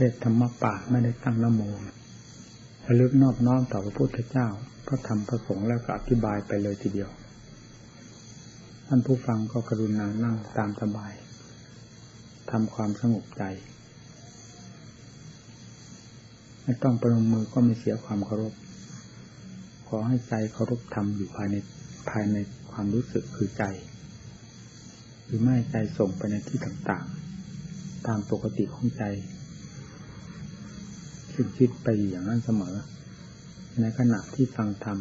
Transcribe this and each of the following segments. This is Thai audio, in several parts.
ทศธรรมป่าไม่ได้ตั้งนโมระลึกนอบน้อมต่อพระพุทธเจ้าพระธรรมพระสงฆ์แล้วก็อธิบายไปเลยทีเดียว ท่านผู้ฟังก็กรุณานั่งตามสบายทำความสงบใจ ไม่ต้องประนมมือก็ไม่เสียความเคารพ ขอให้ใจเคารพธรรมอยู่ภายในภายในความรู้สึกคือใจ หรือไม่ใจส่งไปในที่ต่างๆ ตามปกติของใจ คิดคิดไปอย่างนั้นเสมอ ในขณะที่ฟังธรรม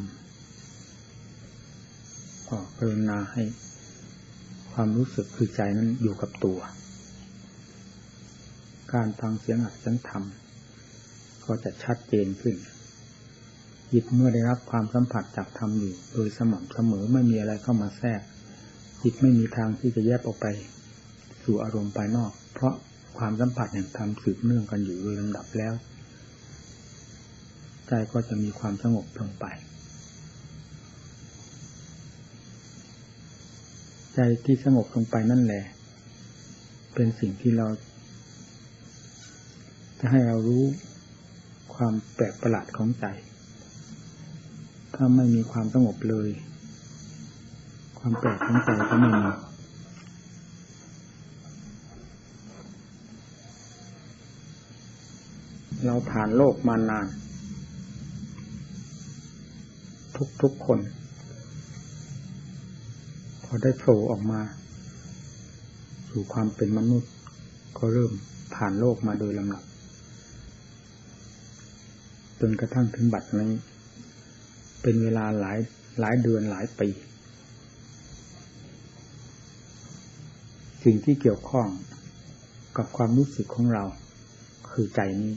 ก็กรุณาให้ความรู้สึกคือใจนั้นอยู่กับตัว การฟังเสียงอัดเสียงธรรม ก็จะชัดเจนขึ้นจิตเมื่อได้รับความสัมผัสจากธรรมอยู่ โดยสม่ำเสมอไม่มีอะไรเข้ามาแทรก จิตไม่มีทางที่จะแยกออกไป สู่อารมณ์ภายนอก เพราะความสัมผัสแห่งธรรมสืบเนื่องกันอยู่โดยลำดับแล้ว ใจก็จะมีความสงบลงไป ใจที่สงบลงไปนั่นแหละ เป็นสิ่งที่เรา จะให้เรารู้ความแปลกประหลาดของใจ ถ้าไม่มีความสงบเลย ความแปลกของใจก็ไม่มีเราผ่านโลกมานาน ทุกๆคน พอได้โผล่ออกมา สู่ความเป็นมนุษย์ ก็เริ่มผ่านโลกมาโดยลำดับจนกระทั่งถึงบัดนี้ เป็นเวลาหลายหลายเดือนหลายปี สิ่งที่เกี่ยวข้องกับความรู้สึกของเรา คือใจนี้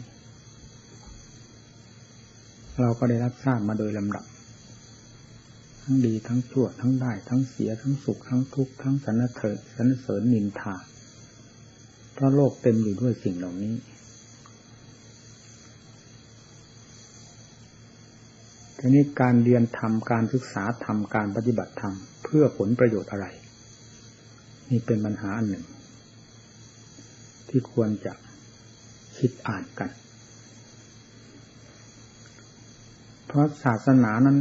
เราก็ได้รับทราบมาโดยลำดับ ทั้งดีทั้งชั่วทั้งได้ ทั้งเสียทั้งสุขทั้งทุกข์ทั้งสรรเสริญสรรเสริญนินทาเพราะโลกเต็มอยู่ด้วยสิ่งเหล่านี้ ทีนี้การเรียนธรรมการศึกษาธรรมการปฏิบัติธรรมเพื่อผลประโยชน์อะไร นี่เป็นปัญหาอันหนึ่ง ที่ควรจะคิดอ่านกัน เพราะศาสนานั้น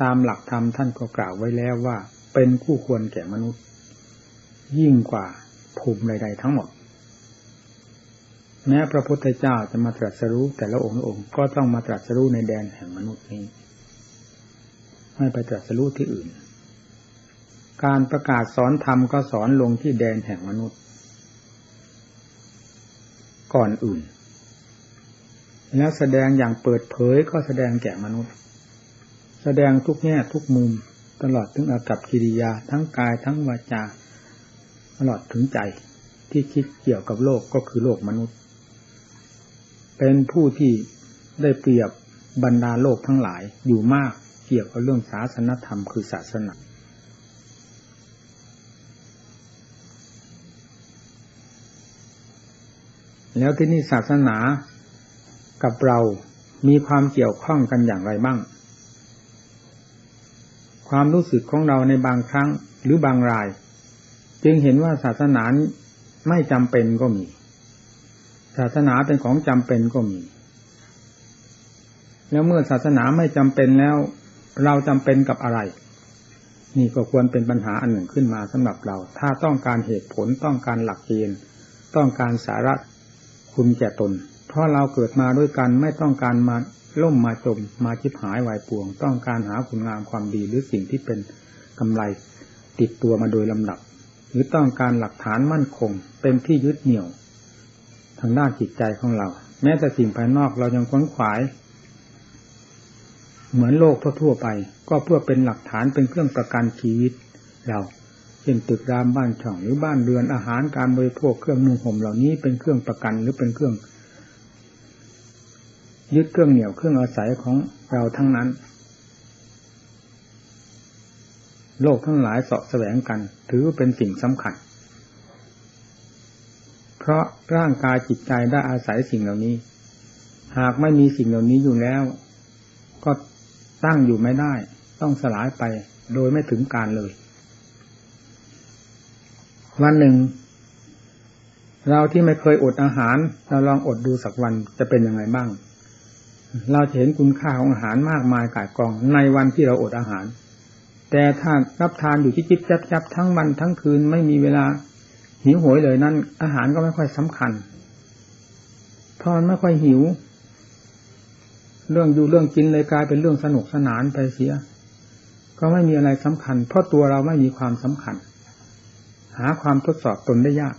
ตามหลักธรรมท่านก็กล่าวไว้แล้วว่า เป็นคู่ควรแก่มนุษย์ ยิ่งกว่าภูมิใดๆทั้งหมด แม้พระพุทธเจ้าจะมาตรัสรู้แต่ละองค์องค์ก็ต้องมาตรัสรู้ในแดนแห่งมนุษย์นี้ไม่ไปตรัสรู้ที่อื่น การประกาศสอนธรรมก็สอนลงที่แดนแห่งมนุษย์ ก่อนอื่น แล้วแสดงอย่างเปิดเผยก็แสดงแก่มนุษย์ แสดงทุกแง่ทุกมุมตลอดถึงอากับกิริยาทั้งกายทั้งวาจา ตลอดถึงใจที่คิดเกี่ยวกับโลกก็คือโลกมนุษย์ เป็นผู้ที่ได้เปรียบบรรดาโลกทั้งหลายอยู่มากเกี่ยวกับเรื่องศาสนธรรมคือศาสนาแล้วที่นี่ศาสนากับเรามีความเกี่ยวข้องกันอย่างไรบ้าง ความรู้สึกของเราในบางครั้งหรือบางราย จึงเห็นว่าศาสนาไม่จำเป็นก็มี ศาสนาเป็นของจำเป็นก็มี แล้วเมื่อศาสนาไม่จำเป็นแล้ว เราจำเป็นกับอะไร นี่ก็ควรเป็นปัญหาอันหนึ่งขึ้นมาสำหรับเรา ถ้าต้องการเหตุผลต้องการหลักเกณฑ์ต้องการสาระคุณแก่ตน เพราะเราเกิดมาด้วยกันไม่ต้องการมา ล่มมาจมมาชิบหายวายป่วง ต้องการหาคุณงามความดีหรือสิ่งที่เป็นกำไรติดตัวมาโดยลำดับ หรือต้องการหลักฐานมั่นคง เป็นที่ยึดเหนี่ยว ทางด้านจิตใจของเรา แม้แต่สิ่งภายนอกเรายังค้นขวาย เหมือนโลกทั่วไป ก็เพื่อเป็นหลักฐานเป็นเครื่องประกันชีวิตเราเช่นตึกรามบ้านช่องหรือบ้านเรือนอาหารการบริโภคเครื่องนุ่งห่มเหล่านี้เป็นเครื่องประกันหรือเป็นเครื่อง ยึดเครื่องเหนี่ยวเครื่องอาศัยของเราทั้งนั้น โลกทั้งหลายเสาะแสวงกัน ถือเป็นสิ่งสำคัญ เพราะร่างกายจิตใจได้อาศัยสิ่งเหล่านี้ หากไม่มีสิ่งเหล่านี้อยู่แล้ว ก็ตั้งอยู่ไม่ได้ ต้องสลายไปโดยไม่ถึงการเลย วันหนึ่ง เราที่ไม่เคยอดอาหาร เราลองอดดูสักวันจะเป็นยังไงบ้าง เราจะเห็นคุณค่าของอาหารมากมายกายกองในวันที่เราอดอาหาร แต่ถ้ารับทานอยู่ที่จิบจับจับทั้งวันทั้งคืนไม่มีเวลาหิวโหยเลยนั่นอาหารก็ไม่ค่อยสำคัญเพราะมันไม่ค่อยหิว เรื่องอยู่เรื่องกินเลยกลายเป็นเรื่องสนุกสนานไปเสีย ก็ไม่มีอะไรสำคัญ เพราะตัวเราไม่มีความสำคัญ หาความทดสอบตนได้ยาก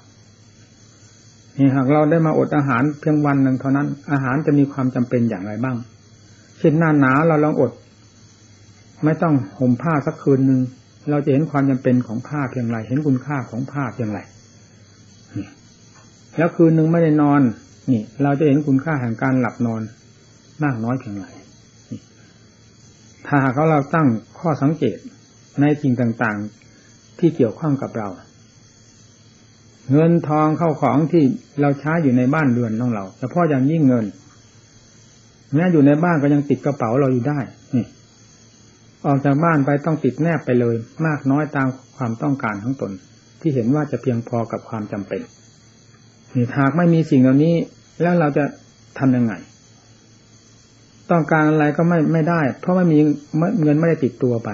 นี่หากเราได้มาอดอาหารเพียงวันหนึ่งเท่านั้น อาหารจะมีความจำเป็นอย่างไรบ้างเช่นหน้าหนาวเราลองอด ไม่ต้องห่มผ้าสักคืนหนึ่งเราจะเห็นความจำเป็นของผ้าเพียงไร เห็นคุณค่าของผ้าเพียงไรแล้วคืนหนึ่งไม่ได้นอน นี่ เราจะเห็นคุณค่าแห่งการหลับนอน มากน้อยเพียงไรถ้าหากเราตั้งข้อสังเกตในสิ่งต่างๆ ที่เกี่ยวข้องกับเรา เงินทองเข้าของที่เราใช้อยู่ในบ้านเรือนของเราเฉพาะอย่างยิ่งเงินแม้อยู่ในบ้านก็ยังติดกระเป๋าเราอยู่ได้นี่ออกจากบ้านไปต้องติดแนบไปเลย มากน้อยตามความต้องการของตน ที่เห็นว่าจะเพียงพอกับความจำเป็นนี่หากไม่มีสิ่งเหล่านี้ แล้วเราจะทํำยังไง ต้องการอะไรก็ไม่ไม่ได้ เพราะไม่มีเงินไม่ได้ติดตัวไป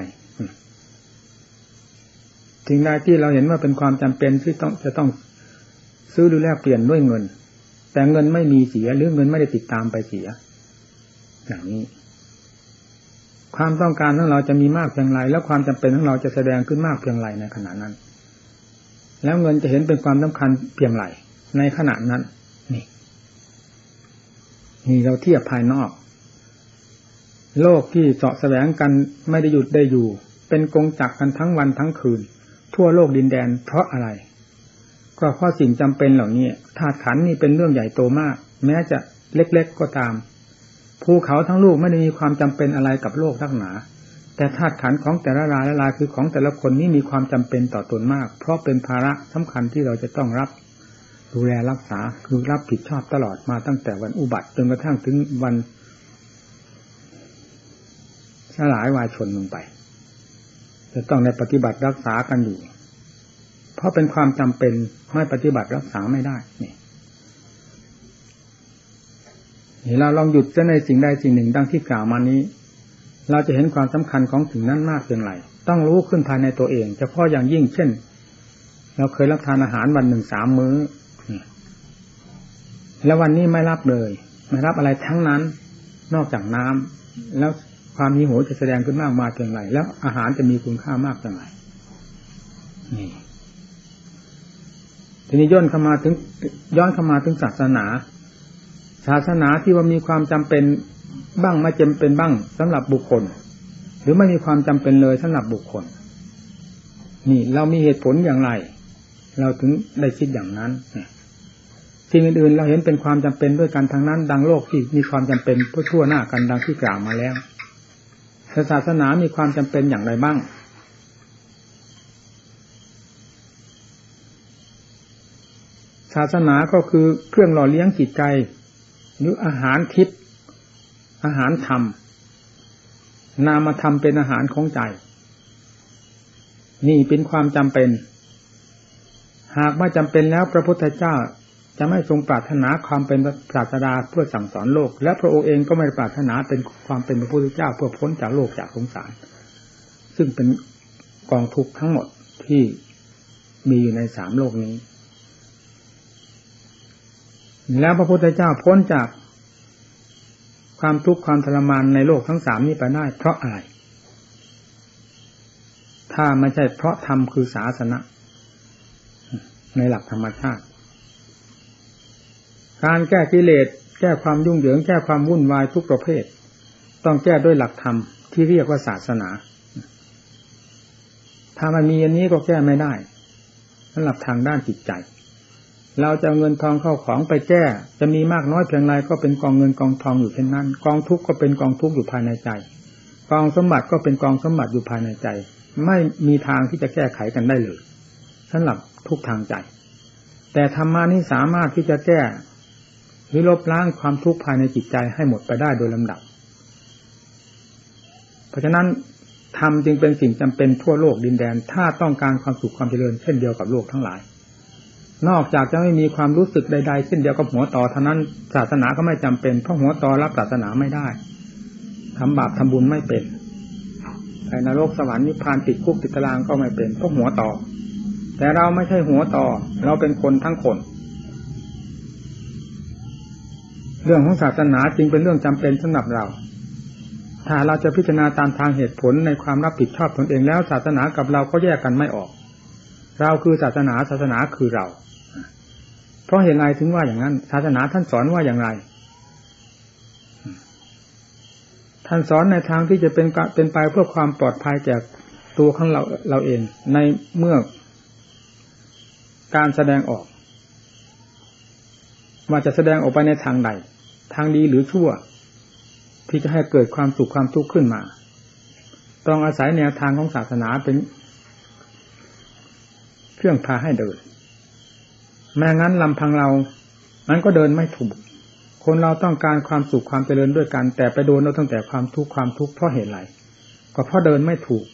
สิ่งใดที่เราเห็นว่าเป็นความจำเป็นที่ต้องจะต้องซื้อหรือแลกเปลี่ยนด้วยเงิน แต่เงินไม่มีเสียหรือเงินไม่ได้ติดตามไปเสีย อย่างนี้ ความต้องการของเราจะมีมากเพียงไรแล้วความจำเป็นของเราจะแสดงขึ้นมากเพียงไรในขณะนั้น แล้วเงินจะเห็นเป็นความสำคัญเพียงไรในขณะนั้น นี่ นี่เราเทียบภายนอก โลกที่เสาะแสวงกันไม่ได้หยุดได้อยู่ เป็นกงจักกันทั้งวันทั้งคืน ทั่วโลกดินแดนเพราะอะไร ก็เพราะสิ่งจำเป็นเหล่านี้ธาตุขันนี่เป็นเรื่องใหญ่โตมาก แม้จะเล็กๆก็ตาม ภูเขาทั้งลูกไม่ได้มีความจำเป็นอะไรกับโลกทั้งหนา แต่ธาตุขันของแต่ละรายละลายคือของแต่ละคนนี้มีความจำเป็นต่อตนมาก เพราะเป็นภาระสำคัญที่เราจะต้องรับดูแลรักษาคือรับผิดชอบตลอดมาตั้งแต่วันอุบัติจนกระทั่งถึงวันสลายวายชนลงไป จะต้องในปฏิบัติรักษากันอยู่ เพราะเป็นความจำเป็นไม่ปฏิบัติรักษาไม่ได้นี่เราลองหยุดจะในสิ่งใดสิ่งหนึ่งดังที่กล่าวมานี้ เราจะเห็นความสำคัญของสิ่งนั้นมากเพียงไรต้องรู้ขึ้นภายในตัวเองเฉพาะอย่างยิ่งเช่น เราเคยรับทานอาหารวันหนึ่งสามมื้อ แล้ววันนี้ไม่รับเลย ไม่รับอะไรทั้งนั้น นอกจากน้ำแล้ว ความหิวโหยจะแสดงขึ้นมากมาเพียงไรแล้วอาหารจะมีคุณค่ามากเพียงไรนี่ทีนี้ย้อนเข้ามาถึงย้อนเข้ามาถึงศาสนา ศาสนาที่ว่ามีความจำเป็นบ้างไม่จำเป็นบ้างสำหรับบุคคล หรือไม่มีความจำเป็นเลยสำหรับบุคคล นี่เรามีเหตุผลอย่างไร เราถึงได้คิดอย่างนั้นสิ่งอื่นๆเราเห็นเป็นความจำเป็นด้วยกันทางนั้น ดังโลกที่มีความจำเป็นทั่วหน้ากันดังที่กล่าวมาแล้ว ศาสนามีความจำเป็นอย่างไรบ้าง ศาสนาก็คือเครื่องหล่อเลี้ยงจิตใจหรืออาหารทิพย์อาหารธรรม นามธรรมเป็นอาหารของใจ นี่เป็นความจำเป็น หากไม่จำเป็นแล้วพระพุทธเจ้า จะไม่ทรงปรารถนาความเป็นปราชดาเพื่อสั่งสอนโลก และพระองค์เองก็ไม่ปรารถนาเป็นความเป็นพระพุทธเจ้าเพื่อพ้นจากโลกจากสงสาร ซึ่งเป็นกองทุกข์ทั้งหมดที่มีอยู่ในสามโลกนี้ แล้วพระพุทธเจ้าพ้นจากความทุกข์ความทรมานในโลกทั้งสามนี้ไปได้ เพราะอะไร ถ้าไม่ใช่เพราะธรรมคือศาสนาในหลักธรรมชาติ การแก้กิเลสแก้ความยุ่งเหยิง แก้ความวุ่นวายทุกประเภท ต้องแก้ด้วยหลักธรรมที่เรียกว่าศาสนาถ้ามันมีอันนี้ก็แก้ไม่ได้สำหรับทางด้านจิตใจ เราจะเงินทองเข้าของไปแก้ จะมีมากน้อยเพียงไรก็เป็นกองเงินกองทองอยู่เช่นนั้น กองทุกข์ก็เป็นกองทุกข์อยู่ภายในใจ กองสมบัติก็เป็นกองสมบัติอยู่ภายในใจ ไม่มีทางที่จะแก้ไขกันได้เลยสำหรับทุกทางใจ แต่ธรรมานี้สามารถที่จะแก้ หรือลบล้างความทุกข์ภายในจิตใจให้หมดไปได้โดยลำดับ เพราะฉะนั้นธรรมจึงเป็นสิ่งจำเป็นทั่วโลกดินแดน ถ้าต้องการความสุขความเจริญเช่นเดียวกับโลกทั้งหลาย นอกจากจะไม่มีความรู้สึกใด ๆ เช่นเดียวกับหัวต่อเท่านั้น ศาสนาก็ไม่จำเป็นเพราะหัวต่อรับศาสนาไม่ได้ทำบาปทำบุญไม่เป็นไปนรกสวรรค์นิพพานติดคุกติดตารางก็ไม่เป็นเพราะหัวต่อ แต่เราไม่ใช่หัวต่อ เราเป็นคนทั้งคน เรื่องของศาสนาจึงเป็นเรื่องจำเป็นสำหรับเรา ถ้าเราจะพิจารณาตามทางเหตุผลในความรับผิดชอบตนเองแล้วศาสนากับเราก็แยกกันไม่ออก เราคือศาสนาศาสนาคือเรา เพราะเหตุไรถึงว่าอย่างนั้น ศาสนาท่านสอนว่าอย่างไร ท่านสอนในทางที่จะเป็นเป็นไปเพื่อความปลอดภัยแก่ตัวของเราเราเองในเมื่อการแสดงออกว่าจะแสดงออกไปในทางใด ทางดีหรือชั่ว ที่จะให้เกิดความสุขความทุกข์ขึ้นมา ต้องอาศัยแนวทางของศาสนาเป็น เครื่องพาให้เดินแม้งั้นลำพังเรา มันก็เดินไม่ถูก คนเราต้องการความสุขความเจริญด้วยกัน แต่ไปโดนเราตั้งแต่ความทุกข์ความทุกข์เพราะเหตุไรก็เพราะเดินไม่ถูก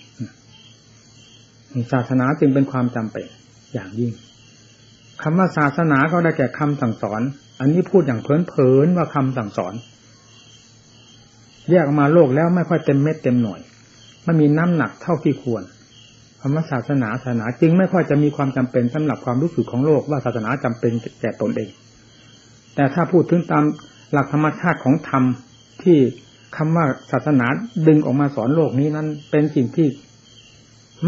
ศาสนาจึงเป็นความจำเป็นอย่างยิ่ง คำว่าศาสนาก็ได้แก่คำสั่งสอน อันนี้พูดอย่างเพลินๆว่าคำสั่งสอน แยกออกมาโลกแล้วไม่ค่อยเต็มเม็ดเต็มหน่วยไม่มีน้ำหนักเท่าที่ควรคำว่าศาสนาศาสนาจึงไม่ค่อยจะมีความจำเป็นสำหรับความรู้สึกของโลกว่าศาสนาจำเป็นแก่ตนเอง แต่ถ้าพูดถึงตามหลักธรรมชาติของธรรมที่คำว่าศาสนาดึงออกมาสอนโลกนี้นั้น เป็นสิ่งที่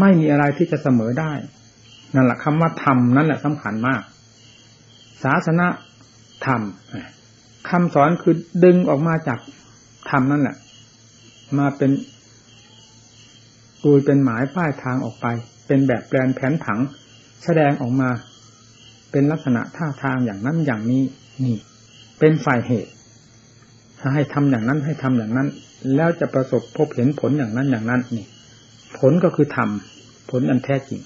ไม่มีอะไรที่จะเสมอได้ นั่นแหละคำว่าธรรมนั่นแหละสำคัญมาก ศาสนาธรรมคำสอนคือดึงออกมาจากธรรมนั่นแหละ มาเป็นตูยเป็นหมายป้ายทางออกไป เป็นแบบแปลนแผนผัง แสดงออกมา เป็นลักษณะท่าทางอย่างนั้นอย่างนี้นี่ เป็นฝ่ายเหตุให้ทำอย่างนั้นให้ทำอย่างนั้น แล้วจะประสบพบเห็นผลอย่างนั้นอย่างนั้นนี่ ผลก็คือทำผลอันแท้จริง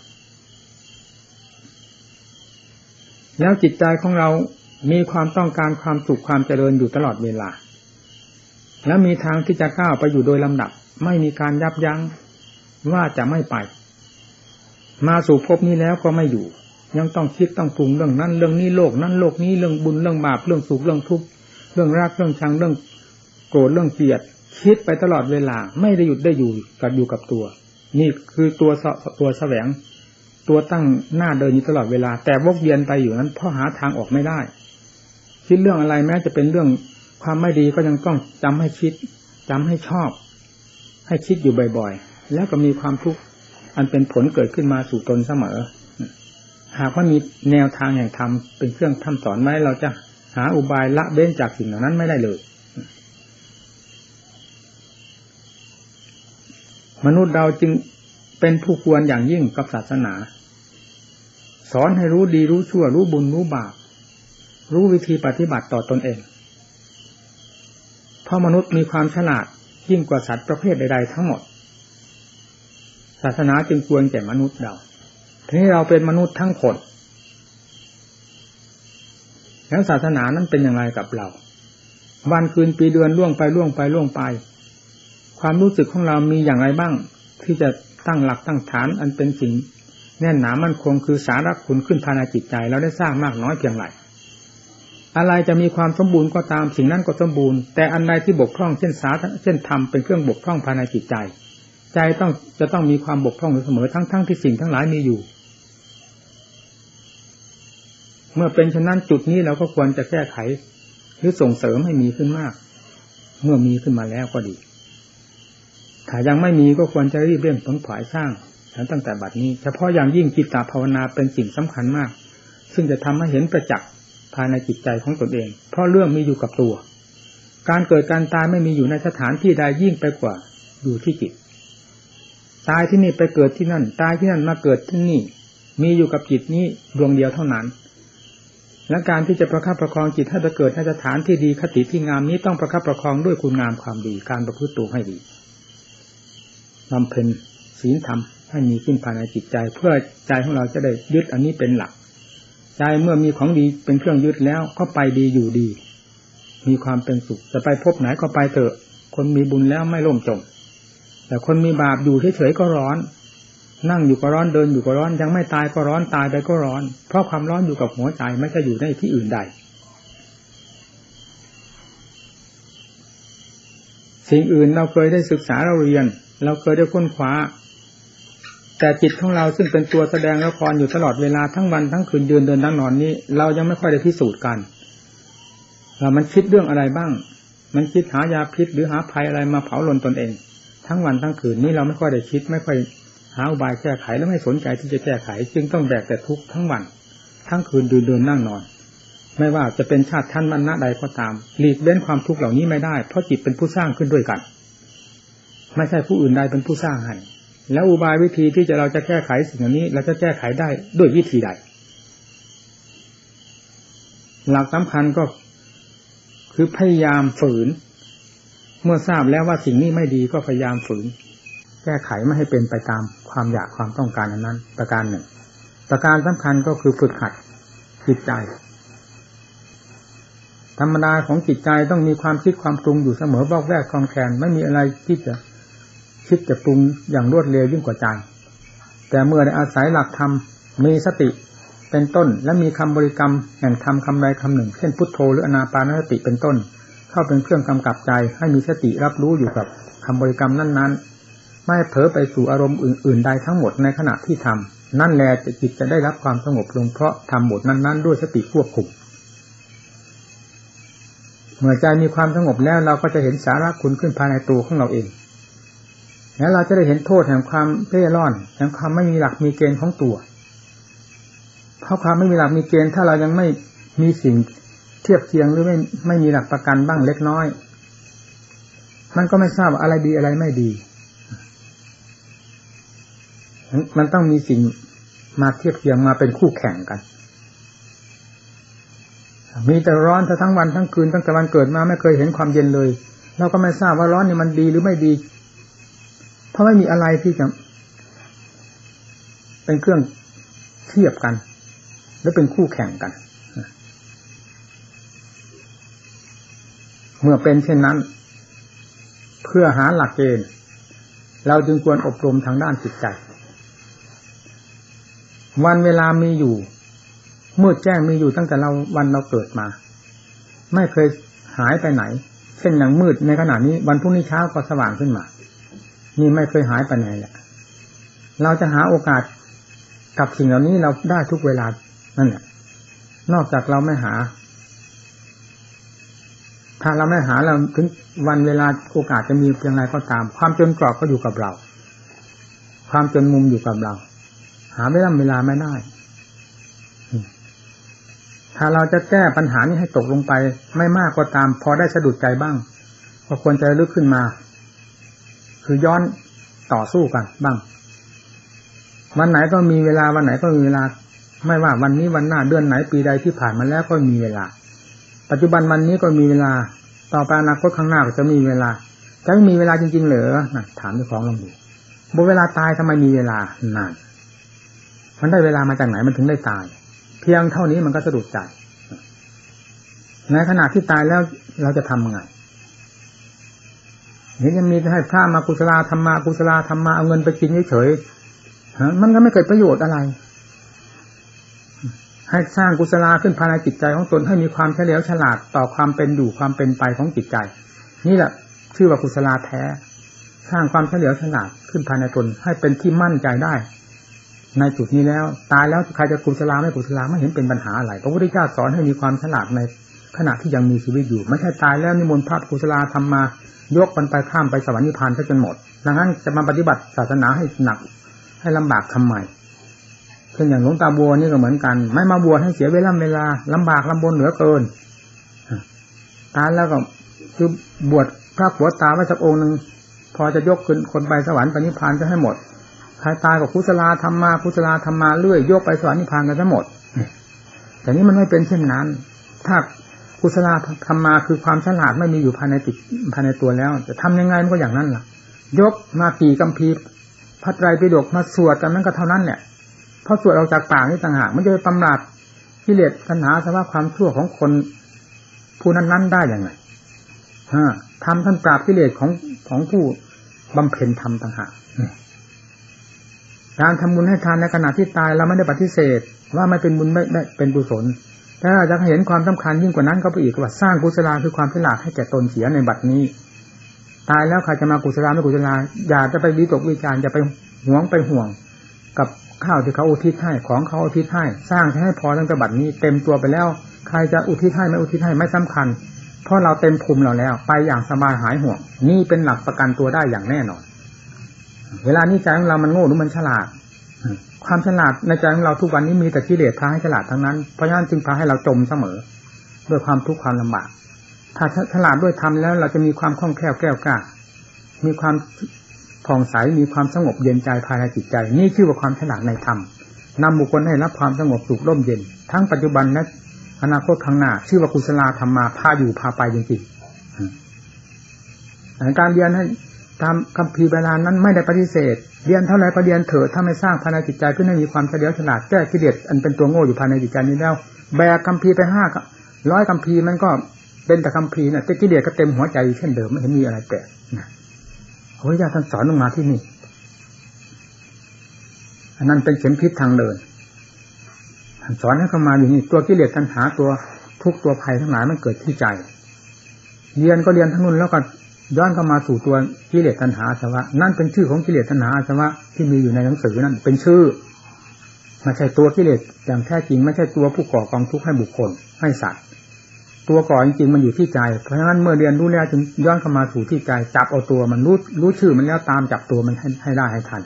แล้วจิตใจของเรามีความต้องการความสุขความเจริญอยู่ตลอดเวลา แล้วมีทางที่จะก้าวไปอยู่โดยลำดับ ไม่มีการยับยั้งว่าจะไม่ไป มาสู่พบนี้แล้วก็ไม่อยู่ ยังต้องคิดต้องปรุงเรื่องนั้นเรื่องนี้โลกนั้นโลกนี้เรื่องบุญเรื่องบาปเรื่องสุขเรื่องทุกข์เรื่องรักเรื่องชังเรื่องโกรธเรื่องเกลียด คิดไปตลอดเวลา ไม่ได้หยุดได้อยู่กับอยู่กับตัว นี่คือตัวตัวแสวง ตัวตั้งหน้าเดินอยู่ตลอดเวลา แต่วกเวียนไปอยู่นั้นเพราะหาทางออกไม่ได้ คิดเรื่องอะไรแม้จะเป็นเรื่องความไม่ดีก็ยังต้องจำให้คิดจำให้ชอบ ให้คิดอยู่บ่อยๆ แล้วก็มีความทุกข์อันเป็นผลเกิดขึ้นมาสู่ตนเสมอ หากว่ามีแนวทางแห่งธรรมเป็นเครื่องทำสอนไว้เราจะหาอุบายละเบ้นจากสิ่งเหล่านั้นไม่ได้เลย มนุษย์เราจึง เป็นผู้ควรอย่างยิ่งกับศาสนา สอนให้รู้ดีรู้ชั่ว รู้บุญรู้บาป รู้วิธีปฏิบัติต่อตอนเอง เพราะมนุษย์มีความฉลาดยิ่งกว่าสัตว์ประเภทใดๆทั้งหมด ศาสนาจึงควรแก่มนุษย์เราทีนี้เราเป็นมนุษย์ทั้งคนแล้วศาสนานั้นเป็นอย่างไรกับเรา วันคืนปีเดือนล่วงไปล่วงไปล่วงไป ความรู้สึกของเรามีอย่างไรบ้าง ที่จะ ตั้งหลักตั้งฐานอันเป็นสิ่งแน่นหนามั่นคงคือสาระคุณขึ้นภายในจิตใจเราได้สร้างมากน้อยเพียงไรอะไรจะมีความสมบูรณ์ก็ตามสิ่งนั้นก็สมบูรณ์แต่อันใดที่บกพร่องเช่นสาเช่นธรรมเป็นเครื่องบกพร่องภายในจิตใจ ใจต้องจะต้องมีความบกพร่องอยู่เสมอทั้งๆทที่สิ่งทั้งหลายมีอยู่ เมื่อเป็นฉะนั้นจุดนี้เราก็ควรจะแก้ไข หรือส่งเสริมให้มีขึ้นมาก เมื่อมีขึ้นมาแล้วก็ดี ถ้ายังไม่มีก็ควรจะรีบเร่งผลผายสร้างตั้งแต่บัดนี้ เฉพาะอย่างยิ่งจิตตาภาวนาเป็นสิ่งสำคัญมาก ซึ่งจะทำให้เห็นประจักษ์ภายในจิตใจของตนเอง เพราะเรื่องมีอยู่กับตัว การเกิดการตายไม่มีอยู่ในสถานที่ใดยิ่งไปกว่าอยู่ที่จิต ตายที่นี่ไปเกิดที่นั่น ตายที่นั่นมาเกิดที่นี่ มีอยู่กับจิตนี้ดวงเดียวเท่านั้น และการที่จะประคับประคองจิตให้ไปเกิดในสถานที่ดีคติที่งามนี้ต้องประคับประคองด้วยคุณงามความดี การประพฤติตัวให้ดี บำเพ็ญศีลธรรมให้มีขึ้นภายในจิตใจ เพื่อใจของเราจะได้ยึดอันนี้เป็นหลัก ใจเมื่อมีของดีเป็นเครื่องยึดแล้วก็ไปดีอยู่ดี มีความเป็นสุข จะไปพบไหนก็ไปเถอะ คนมีบุญแล้วไม่ล่มจม แต่คนมีบาปอยู่เฉยๆก็ร้อน นั่งอยู่ก็ร้อนเดินอยู่ก็ร้อน ยังไม่ตายก็ร้อนตายไปก็ร้อน เพราะความร้อนอยู่กับหัวใจไม่ใช่อยู่ในที่อื่นใดสิ่งอื่นเราเคยได้ศึกษาเราเรียน เราเคยได้ค้นคว้า แต่จิตของเราซึ่งเป็นตัวแสดงละครอยู่ตลอดเวลาทั้งวันทั้งคืนยืนเดินนั่งนอนนี้ เรายังไม่ค่อยได้พิสูจน์กันว่ามันคิดเรื่องอะไรบ้าง มันคิดหายาพิษหรือหาภัยอะไรมาเผาลนตนเอง ทั้งวันทั้งคืนนี้เราไม่ค่อยได้คิด ไม่ค่อยหาอุบายแก้ไขแล้วไม่สนใจที่จะแก้ไข จึงต้องแบกแต่ทุกข์ทั้งวัน ทั้งคืนเดินเดินนั่งนอน ไม่ว่าจะเป็นชาติท่านมันนะใดก็ตามหลีกเล่นความทุกข์เหล่านี้ไม่ได้เพราะจิตเป็นผู้สร้างขึ้นด้วยกัน ไม่ใช่ผู้อื่นใดเป็นผู้สร้างให้แล้วอุบายวิธีที่จะเราจะแก้ไขสิ่งเหล่านี้ เราจะแก้ไขได้ด้วยวิธีใด หลักสำคัญก็คือพยายามฝืน เมื่อทราบแล้วว่าสิ่งนี้ไม่ดีก็พยายามฝืน แก้ไขไม่ให้เป็นไปตามความอยากความต้องการนั้น ประการหนึ่ง ประการสำคัญก็คือฝึกหัดจิตใจ ธรรมดาของจิตใจต้องมีความคิดความปรุงอยู่เสมอบอกแวกคลองแคลนไม่มีอะไรที่จะ คิดจะปรุงอย่างรวดเร็วยิ่งกว่าใจ แต่เมื่อได้อาศัยหลักธรรมมีสติเป็นต้น และมีคำบริกรรมแห่งธรรมคำใดคำหนึ่ง เช่นพุทโธหรืออนาปานสติเป็นต้น เข้าเป็นเครื่องกำกับใจ ให้มีสติรับรู้อยู่กับคำบริกรรมนั้นๆ ไม่เผลอไปสู่อารมณ์อื่น ๆ ใดทั้งหมดในขณะที่ทำนั่นแหละจิตจะได้รับความสงบลงเพราะทำหมดนั้น ๆ ด้วยสติควบคุมเมื่อใจมีความสงบแล้วเราก็จะเห็นสาระคุณขึ้นภายในตัวของเราเอง แล้วเราจะได้เห็นโทษแห่งความเพ่ร่อนแห่งความไม่มีหลักมีเกณฑ์ของตัว เพราะความไม่มีหลักมีเกณฑ์ถ้าเรายังไม่มีสิ่งเทียบเทียงหรือไม่ไม่มีหลักประกันบ้างเล็กน้อย มันก็ไม่ทราบอะไรดีอะไรไม่ดี มันต้องมีสิ่งมาเทียบเทียงมาเป็นคู่แข่งกัน มีแต่ร้อนทั้งวันทั้งคืนตั้งแต่วันเกิดมาไม่เคยเห็นความเย็นเลย เราก็ไม่ทราบว่าร้อนนี่มันดีหรือไม่ดี เพราะไม่มีอะไรที่จะเป็นเครื่องเทียบกันและเป็นคู่แข่งกัน เมื่อเป็นเช่นนั้น เพื่อหาหลักเกณฑ์ เราจึงควรอบรมทางด้านจิตใจ วันเวลามีอยู่มืดแจ้งมีอยู่ตั้งแต่เราวันเราเกิดมา ไม่เคยหายไปไหน เช่นอย่างมืดในขณะนี้ วันพรุ่งนี้เช้าก็สว่างขึ้นมา นี่ไม่เคยหายไปไหนแหละเราจะหาโอกาสกับสิ่งเหล่านี้เราได้ทุกเวลานั่นแหละนอกจากเราไม่หา ถ้าเราไม่หาเราถึงวันเวลาโอกาสจะมีเพียงไรก็ตาม ความจนกรอบก็อยู่กับเรา ความจนมุมอยู่กับเรา หาไม่ได้เวลาไม่ได้ ถ้าเราจะแก้ปัญหานี้ให้ตกลงไป ไม่มากก็ตาม พอได้สะดุดใจบ้างก็ควรจะลึกขึ้นมา คือย้อนต่อสู้กันบ้าง วันไหนก็มีเวลาวันไหนก็มีเวลา ไม่ว่าวันนี้วันหน้าเดือนไหนปีใดที่ผ่านมาแล้วก็มีเวลา ปัจจุบันวันนี้ก็มีเวลา ต่อไปอนาคตข้างหน้าก็จะมีเวลา จะไม่มีเวลาจริง ๆ เหรอนะถามเจ้าของลองดูบนเวลาตายทำไมมีเวลานานมันได้เวลามาจากไหนมันถึงได้ตาย เพียงเท่านี้มันก็สะดุดใจในขณะที่ตายแล้วเราจะทำยัง ไงนี่จะมีให้พระมากุศลาธรรมากุศลาธรรมาเอาเงินไปกินเฉยๆมันก็ไม่เกิดประโยชน์อะไร ให้สร้างกุศลาขึ้นภายในจิตใจของตนให้มีความเฉลียวฉลาดต่อความเป็นอยู่ความเป็นไปของจิตใจ นี่แหละชื่อว่ากุศลาแท้ สร้างความเฉลียวฉลาดขึ้นภายในตนให้เป็นที่มั่นใจได้ ในจุดนี้แล้ว ตายแล้วใครจะกุศลาไม่กุศลาไม่เห็นเป็นปัญหาอะไรพระพุทธเจ้าสอนให้มีความฉลาดใน ขณะที่ยังมีชีวิตอยู่ ไม่ใช่ตายแล้วนิมนต์พระกุศลาทำมา ยกมันไปข้ามไปสวรรค์นิพพานซะจนหมดดังนั้นจะมาปฏิบัติศาสนาให้หนัก ให้ลำบากทำไมเช่นอย่างหลวงตาบัวนี่ก็เหมือนกัน ไม่มาบวชให้เสียเวลาเวลาลำบากลำบนเหลือเกินตายแล้วก็คือบวชพระผัวตาไว้สักองค์หนึ่งพอจะยกขึ้นคนไปสวรรค์ปณิพานจะให้หมดใครตายกับกุศลาธรรมมากุศลาธรรมมาเรื่อยยกไปสวรรค์นิพพานกันทั้งหมด แต่นี้มันไม่เป็นเช่นนั้น ถ้า กุศลธรรมมาคือความฉลาดไม่มีอยู่ภายในจิตภายในตัวแล้ว จะทำยังไงมันก็อย่างนั้นล่ะ ยกมาปีกัมพีพัดไรไปดกมาสวดกันนั้นก็เท่านั้นแหละเพราะสวดออกจากปากนี่ต่างหากมันจะไปตำราดกิเลสปัญหาสภาพความชั่วของคนผู้นั้นๆได้อย่างไรฮะทำท่านปราบกิเลสของของผู้บำเพ็ญธรรมต่างหากการทำบุญให้ทานในขณะที่ตายเราไม่ได้ปฏิเสธ ว่าไม่เป็นบุญไม่ไม่เป็นกุศล ถ้าจะเห็นความสำคัญยิ่งกว่านั้นก็ไปอีกว่าสร้างกุศลาคือความฉลาดให้แก่ตนเสียในบัดนี้ ตายแล้วใครจะมากุศลาไม่กุศลาอย่าจะไปวิตกวิจารอย่าไปหวงไปห่วง กับข้าวที่เขาอุทิศให้ของเขาอุทิศให้ สร้างให้พอตั้งแต่บัดนี้ เต็มตัวไปแล้ว ใครจะอุทิศให้ไม่อุทิศให้ไม่สำคัญ เพราะเราเต็มภูมิเราแล้ว ไปอย่างสบายหายห่วง นี่เป็นหลักประกันตัวได้อย่างแน่นอน เวลานี้ใจของเรามันโง่หรือมันฉลาด ความฉลาดในใจของเราทุกวันนี้มีแต่กิเลสพาให้ฉลาดทั้งนั้น เพราะฉะนั้นจึงพาให้เราจมเสมอ ด้วยความทุกข์ความลำบาก ถ้าฉลาดด้วยธรรมแล้ว เราจะมีความคล่องแคล่วแก้วกล้า มีความผ่องใส มีความสงบเย็นใจภายในจิตใจ นี่ชื่อว่าความฉลาดในธรรมนำบุคคลให้รับความสงบสุขร่มเย็น ทั้งปัจจุบันและอนาคตข้างหน้า ชื่อว่ากุศลธรรมมาพาอยู่พาไปจริงๆการเรียนให้ ตามคำพีเวลานั้นไม่ได้ปฏิเสธ เรียนเท่าไรก็เรียนเถิดถ้าไม่สร้างภายในจิตใจขึ้นให้มีความเฉลียวฉลาดแก้กิเลสอันเป็นตัวโง่อยู่ภายในจิตใจนี้แล้วแบกคำพีไปห้าร้อยคำพีมันก็เป็นแต่คำพีนะแต่กิเลสก็เต็มหัวใจเช่นเดิมไม่เห็นมีอะไรแปลกนะพระพุทธเจ้าท่านสอนลงมาที่นี่อันนั้นเป็นเข็มพิษทางเดินท่านสอนให้เข้ามาอยู่นี่ตัวกิเลสตัณหาตัวทุกตัวภัยทั้งหลายมันเกิดที่ใจ เรียนก็เรียนทั้งนู้นแล้วก็ ย้อนเข้ามาสู่ตัวกิเลสตัณหาสวะ นั่นเป็นชื่อของกิเลสตัณหาสวะที่มีอยู่ในหนังสือนั่นเป็นชื่อไม่ใช่ตัวกิเลสอย่างแท้จริงไม่ใช่ตัวผู้ก่อกองทุกข์ให้บุคคลให้สัตว์ ตัวก่อจริงๆมันอยู่ที่ใจ เพราะฉะนั้นเมื่อเรียนรู้แล้วจึงย้อนเข้ามาสู่ที่ใจจับเอาตัวมันรู้รู้ชื่อมันแล้วตามจับตัวมันให้ให้ได้ให้ทัน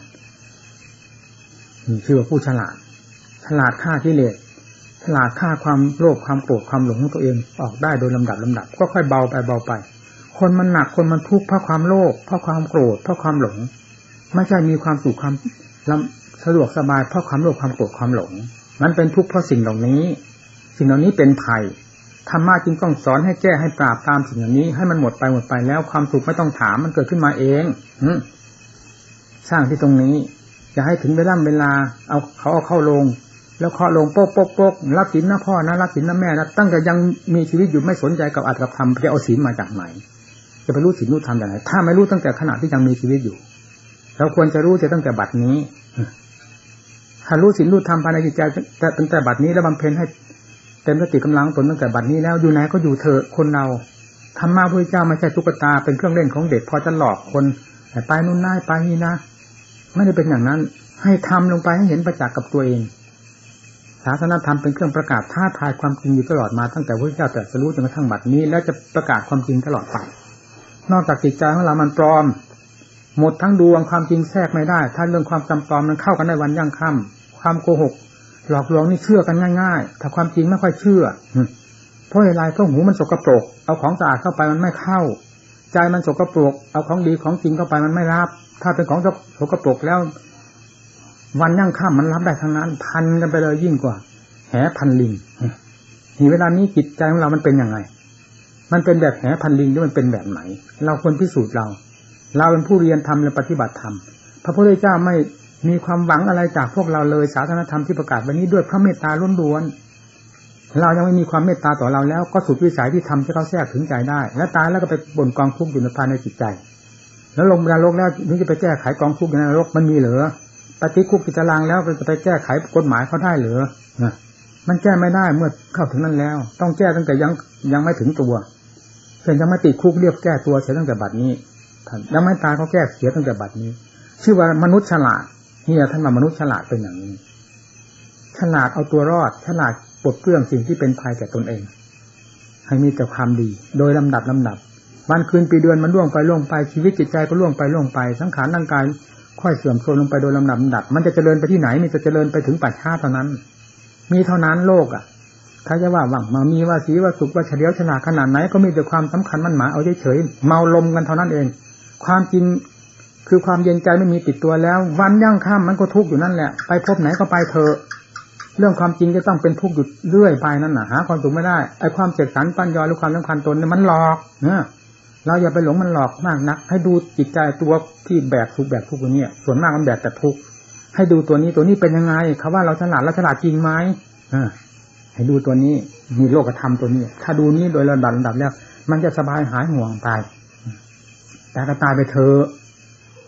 นี่ชื่อว่าผู้ฉลาด ฉลาดฆ่ากิเลสฉลาดฆ่าความโลภความโกรธความหลงของตัวเองออกได้โดยลำดับลำดับ ก็ค่อยเบาไปเบาไป คนมันหนักคนมันทุกข์เพราะความโลภเพราะความโกรธเพราะความหลง ไม่ใช่มีความสุขความสะดวกสบายเพราะความโลภความโกรธความหลง มันเป็นทุกข์เพราะสิ่งเหล่านี้ สิ่งเหล่านี้เป็นภัยธรรมะจึงต้องสอนให้แก้ให้ปราบตามสิ่งเหล่านี้ ให้มันหมดไปหมดไปแล้วความสุขไม่ต้องถามมันเกิดขึ้นมาเองสร้างที่ตรงนี้อย่าให้ถึงเวลาเวลา เอาเขาเอาเข้าลง แล้วเคาะลงโป๊กโป๊กโป๊กรับศีลนะพ่อนะรับศีลนะแม่นะตั้งแต่ยังมีชีวิตอยู่ไม่สนใจกับอัตกับธรรมจะเอาศีลมาจากไหน จะไปรู้สิ่งรู้ทำอย่างไรถ้าไม่รู้ตั้งแต่ขณะที่ยังมีชีวิตอยู่เราควรจะรู้จะตั้งแต่บัดนี้ถ้ารู้สิ่งรู้ทำภายในจิตใจตั้งแต่บัดนี้แล้วบำเพ็ญให้เต็มสติกำลังตนตั้งแต่บัดนี้แล้วอยู่ไหนก็อยู่เถอะคนเราธรรมะพระเจ้าไม่ใช่ตุ๊กตาเป็นเครื่องเล่นของเด็กพอจะหลอกคนไปนู่นน่าไปนี่นะไม่ได้เป็นอย่างนั้น ให้ทำลงไปให้เห็นประจักษ์กับตัวเองศาสนาธรรมเป็นเครื่องประกาศท้าทายความจริงอยู่ตลอดมาตั้งแต่พระเจ้าตรัสรู้จนกระทั่งบัดนี้ แล้วจะประกาศความจริงตลอดไป นอกจากจิตใจของเรามันปลอม หมดทั้งดวงความจริงแทรกไม่ได้ ถ้าเรื่องความจำปลอมมันเข้ากันในวันยั่งค่ำความโกหก หลอกลวงนี่เชื่อกันง่ายๆถ้าความจริงไม่ค่อยเชื่อเพราะอะไรเพราะหูมันสกปรก เอาของสะอาดเข้าไปมันไม่เข้า ใจมันสกปรก เอาของดีของจริงเข้าไปมันไม่รับ ถ้าเป็นของสกปรกแล้ว วันยั่งค่ำมันรับได้ทั้งนั้น พันกันไปเลยยิ่งกว่า แหพันลิงนี่เวลานี้จิตใจของเรามันเป็นยังไง มันเป็นแบบแหพันลิงหรือมันเป็นแบบไหน เราควรพิสูจน์เรา เราเป็นผู้เรียนธรรมและปฏิบัติธรรม พระพุทธเจ้าไม่มีความหวังอะไรจากพวกเราเลยศาสนธรรมที่ประกาศวันนี้ด้วยพระเมตตาล้วนๆเรายังไม่มีความเมตตาต่อเราแล้วก็สุดวิสัยที่ทำให้เขาแทรกถึงใจได้ และตายแล้วก็ไปบ่นกองทุกข์อยู่ในภายในจิตใจ แล้วลงนรกแล้วถึงจะไปแก้ไขกองทุกข์ในนรกมันมีเหรือปฏิคุกกิจลางแล้วจะไปแก้ไขกฎหมายเขาได้หรือมันแก้ไม่ได้เมื่อเข้าถึงนั้นแล้ว ต้องแก้ตั้งแต่ยังยังไม่ถึงตัว ช่นยังไม่ติดคุกเรียบแก้ตัวเสียตั้งแต่บัดนี้ยังไม่ตายเขาแก้เสียตั้งแต่บัดนี้ ชื่อว่ามนุษย์ฉลาดนี่ท่านว่ามนุษย์ฉลาดเป็นอย่างนี้ ฉลาดเอาตัวรอด ฉลาดปลดเปลื้องสิ่งที่เป็นภัยแก่ตนเอง ให้มีแต่ความดี โดยลำดับลำดับวันคืนปีเดือนมันล่วงไปล่วงไปชีวิตจิตใจก็ล่วงไปล่วงไปสังขารร่างกายค่อยเสื่อมโทรมลงไปโดยลำดับลำดับ มันจะเจริญไปที่ไหนมีจะเจริญไปถึงปัจฉาเท่านั้น มีเท่านั้นโลกอะ ถ้าจะว่าหวังมามีว่าสีว่าสุขว่าเฉลียวฉลาดขนาดไหนก็มีแต่ความสำคัญมันหมายเอาเฉยเมาลมกันเท่านั้นเอง ความจริงคือความเย็นใจไม่มีติดตัวแล้ว วันย่างข้ามมันก็ทุกข์อยู่นั่นแหละ ไปพบไหนก็ไปเถอะเรื่องความจริงจะต้องเป็นทุกข์อยู่เรื่อยไปนั่นนะหาความสุขไม่ได้ไอ้ความเจ็บสันปั้นยอหรือความสำคัญตนเนี่ยมันหลอกเนี่ยเราอย่าไปหลงมันหลอกมากนัก ให้ดูจิตใจตัวที่แบกทุกแบกทุกตัวเนี่ยส่วนมากมันแบกแต่ทุกข์ให้ดูตัวนี้ตัวนี้เป็นยังไงเขาว่าเราฉลาดเราฉลาดจริงไหมอ่า ให้ดูตัวนี้มีโลกธรรมตัวนี้ ถ้าดูนี้โดยระดับระดับแล้ว มันจะสบายหายห่วงตายแต่ก็ตายไปเถอะ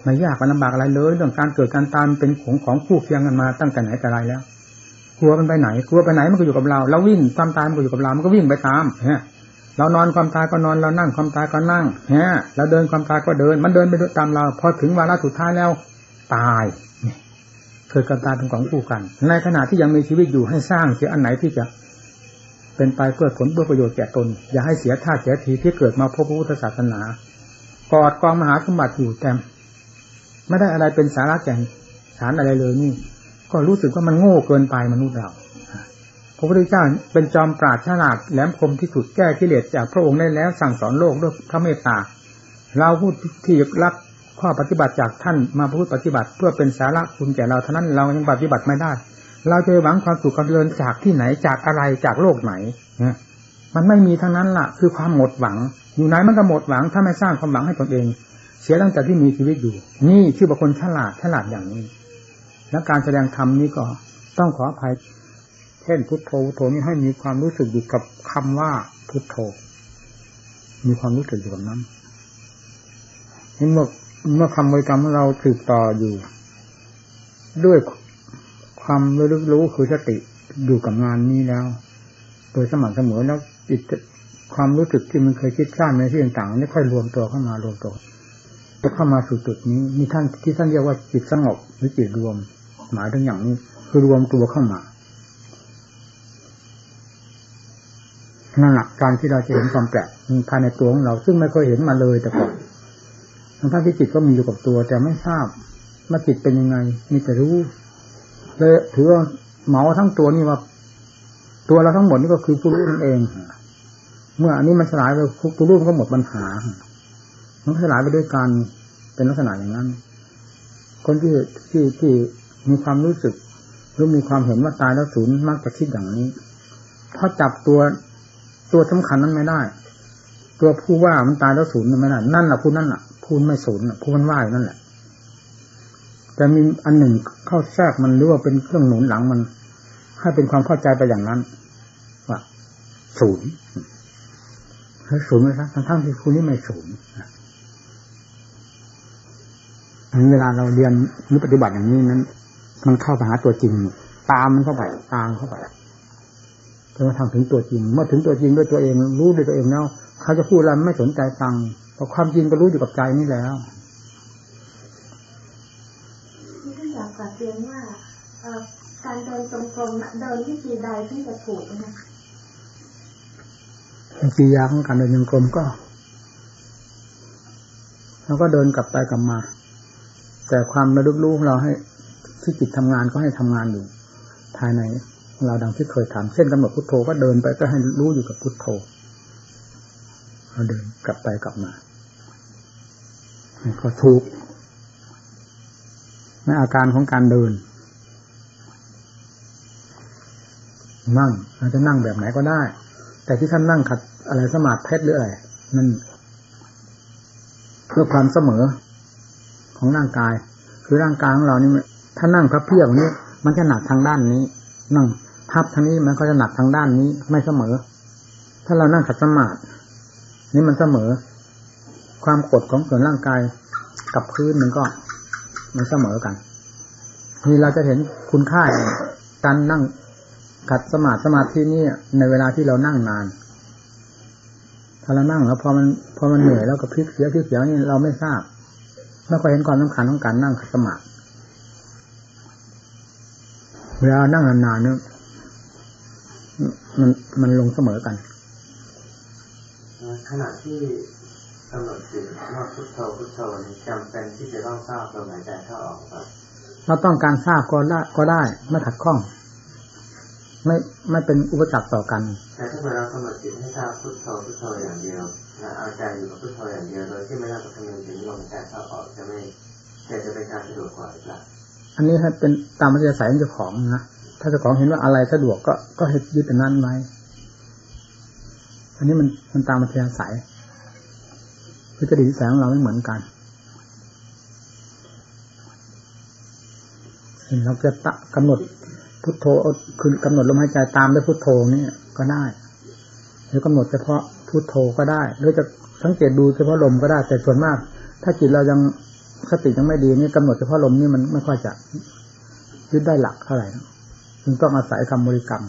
ไม่ยากมันลำบากอะไรเลยเรื่องการเกิดการตายเป็นของของคู่เคียงกันมาตั้งแต่ไหนแต่ไรแล้วกลัวมันไปไหนกลัวไปไหนมันก็อยู่กับเราเราวิ่งความตายมันก็อยู่กับเรา มันก็วิ่งไปตามฮะเรานอนความตายก็นอนเรานั่งความตายก็นั่งฮะเราเดินความตายก็เดิน มันเดินไปตามเรา พอถึงวาระสุดท้ายแล้ว ตาย เกิดการตายเป็นของคู่กัน ในขณะที่ยังมีชีวิตอยู่ให้สร้างเสียอันไหนที่จะเป็นไปเพื่อผลเพื่อประโยชน์แก่ตน อย่าให้เสียท่าเสียทีที่เกิดมาพบพระพุทธศาสนากอดกองมหาสมบัติอยู่แต่ไม่ได้อะไรเป็นสาระแก่นสารอะไรเลยนี่ ก็รู้สึกว่ามันโง่เกินไปมนุษย์เราพระพุทธเจ้าเป็นจอมปราดฉลาดแหลมคมที่สุดแก้กิเลสจากพระองค์ได้แล้วสั่งสอนโลกด้วยพระเมตตาเราพูดที่รับ ข้อปฏิบัติจากท่านมาพูดปฏิบัติ เพื่อเป็นสาระคุณแก่เราเท่านั้นเรายังปฏิบัติไม่ได้ เราจะหวังความสุขความเจริญจากที่ไหนจากอะไรจากโลกไหนมันไม่มีทั้งนั้นล่ะ คือความหมดหวัง อยู่ไหนมันก็หมดหวัง ถ้าไม่สร้างความหวังให้ตนเอง เสียตั้งแต่ที่มีชีวิตอยู่ นี่คือบุคคลฉลาดฉลาดอย่างนี้ และการแสดงธรรมนี้ก็ต้องขออภัยเช่นพุทโธพุทโธนี้ให้มีความรู้สึกอยู่กับคำว่าพุทโธมีความรู้สึกอยู่กับนั้นเมื่อ เมื่อคำบริกรรมเราสืบต่ออยู่ ด้วยความรู้รู้คือสติอยู่กับงานนี้แล้ว โดยสม่ำเสมอแล้วจิตความรู้สึกที่มันเคยคิดข้ามในที่ต่างๆนี่ค่อยรวมตัวเข้ามารวมตัวจะเข้ามาสู่จุดนี้มีท่านที่ท่านเรียกว่าจิตสงบหรือจิตรวม หมายถึงอย่างนี้คือรวมตัวเข้ามานั่นแหละการที่เราจะเห็นความแปลกภายในตัวของเรา ซึ่งไม่เคยเห็นมาเลยแต่ก่อน ทั้งที่จิตก็มีอยู่กับตัว แต่ไม่ทราบว่าจิตเป็นยังไง มีแต่รู้เลยถือว่าเหมาทั้งตัวนี่ว่า ตัวเราทั้งหมดนี่ก็คือผู้รู้นั่นเอง เมื่ออันนี้มันสลายไปผู้รู้มันก็หมดปัญหา มันสลายไปด้วยการเป็นลักษณะอย่างนั้น คนที่ที่ที่มีความรู้สึกหรือมีความเห็นว่าตายแล้วสูญมากจะคิดอย่างนี้ถ้าะจับตัวตัวสำคัญนั้นไม่ได้ ตัวผู้ว่ามันตายแล้วสูญไม่ได้นั่นแหละผู้นั่นแหละ พูดไม่สูญพูดมันว่านั่นแหละแต่มีอันหนึ่งเข้าแทรกมันหรือว่าเป็นเครื่องหนุนหลังมันให้เป็นความเข้าใจไปอย่างนั้นว่าศูนย์ให้ศูนย์ไหมครับทั้งที่คุณนี่ไม่ศูนย์อันเวลาเราเรียนหรือปฏิบัติอย่างนี้นั้น มันเข้าไปหาตัวจริง ตามมันเข้าไปตามเข้าไป จนกระทั่งถึงตัวจริง เมื่อถึงตัวจริงด้วยตัวเองรู้ด้วยตัวเองแล้วเขาจะพูดอะไรไม่สนใจฟังพราะความจริงก็รู้อยู่กับใจนี่แล้วที่ท่านอยากกลับเรียนว่าการเดินจงกรมเดินที่ทีใดที่จะถูกนะกิริยาของการเดินจงกรมก็เราก็เดินกลับไปกลับมา แต่ความระลึกรู้ของเราให้ที่จิตทำงานก็ให้ทำงานอยู่ ภายใน เราดังที่เคยถามเช่นกำหนดพุทโธก็เดินไปก็ให้รู้อยู่กับพุทโธเราเดินกลับไปกลับมาก็ทุกในอาการของการเดิน นั่งเราจะนั่งแบบไหนก็ได้ แต่ที่ท่านนั่งขัดอะไรสมาธิเพชรหรืออะไรนั่นเพื่อความเสมอของร่างกาย คือร่างกายของเรานี่ถ้านั่งพับเพียบนี้ มันจะหนักทางด้านนี้ นั่ง พับทางนี้มันก็จะหนักทางด้านนี้ไม่เสมอ ถ้าเรานั่งขัดสมาธินี่มันเสมอ ความกดของส่วนร่างกายกับพื้นมันก็มันเสมอกันนี่เราจะเห็นคุณค่าการนั่งขัดสมาธิสมาธินี่ในเวลาที่เรานั่งนานถ้าเรานั่งแล้วพอมันพอมันเหนื่อยแล้วก็พลิกเสียพลิกเสียนี่เราไม่ทราบแล้วก็เห็นความสำคัญของการนั่งขัดสมาธิเวลานั่งนานๆเนี่ย มันมันลงเสมอกันขณะที่กำหนดจิตว่าพุทโธพุทโธนี้จำเป็นที่จะต้องทราบลมหายใจเข้าออกครับเราต้องการทราบก็ได้ก็ได้ไม่ขัดข้อง ไม่ไม่เป็นอุปสรรคต่อกัน แต่ถ้าเรากำหนดจิตให้ทราบพุทโธพุทโธอย่างเดียวเอาใจอยู่กับพุทโธอย่างเดียวโดยที่ไม่ต้องคำนึงถึงลมหายใจเข้าออกจะไม่จะจะเป็นการสะดวกกว่าหรือเปล่าอันนี้ให้เป็นตามมัธยาศัยของเจ้าของนะ ถ้าเจ้าของเห็นว่าอะไรสะดวกก็ก็หยึดแต่นั้นไว้อันนี้มันมันตามอัธยาสายคือจริตนิสัของเราไม่เหมือนกันเราจะตะกำหนดพุทโธคือกำหนดลมหายใจตามด้วยพุทโธนี่ก็ได้ หรือกำหนดเฉพาะพุทโธก็ได้ หรือจะสังเกตดูเฉพาะลมก็ได้ แต่ส่วนมาก ถ้าจิตเรายังสติยังไม่ดีนี่กำหนดเฉพาะลมนี่มันไม่ค่อยจะยึดได้หลักเท่าไหร่ จึงต้องอาศัยคำบริกรรม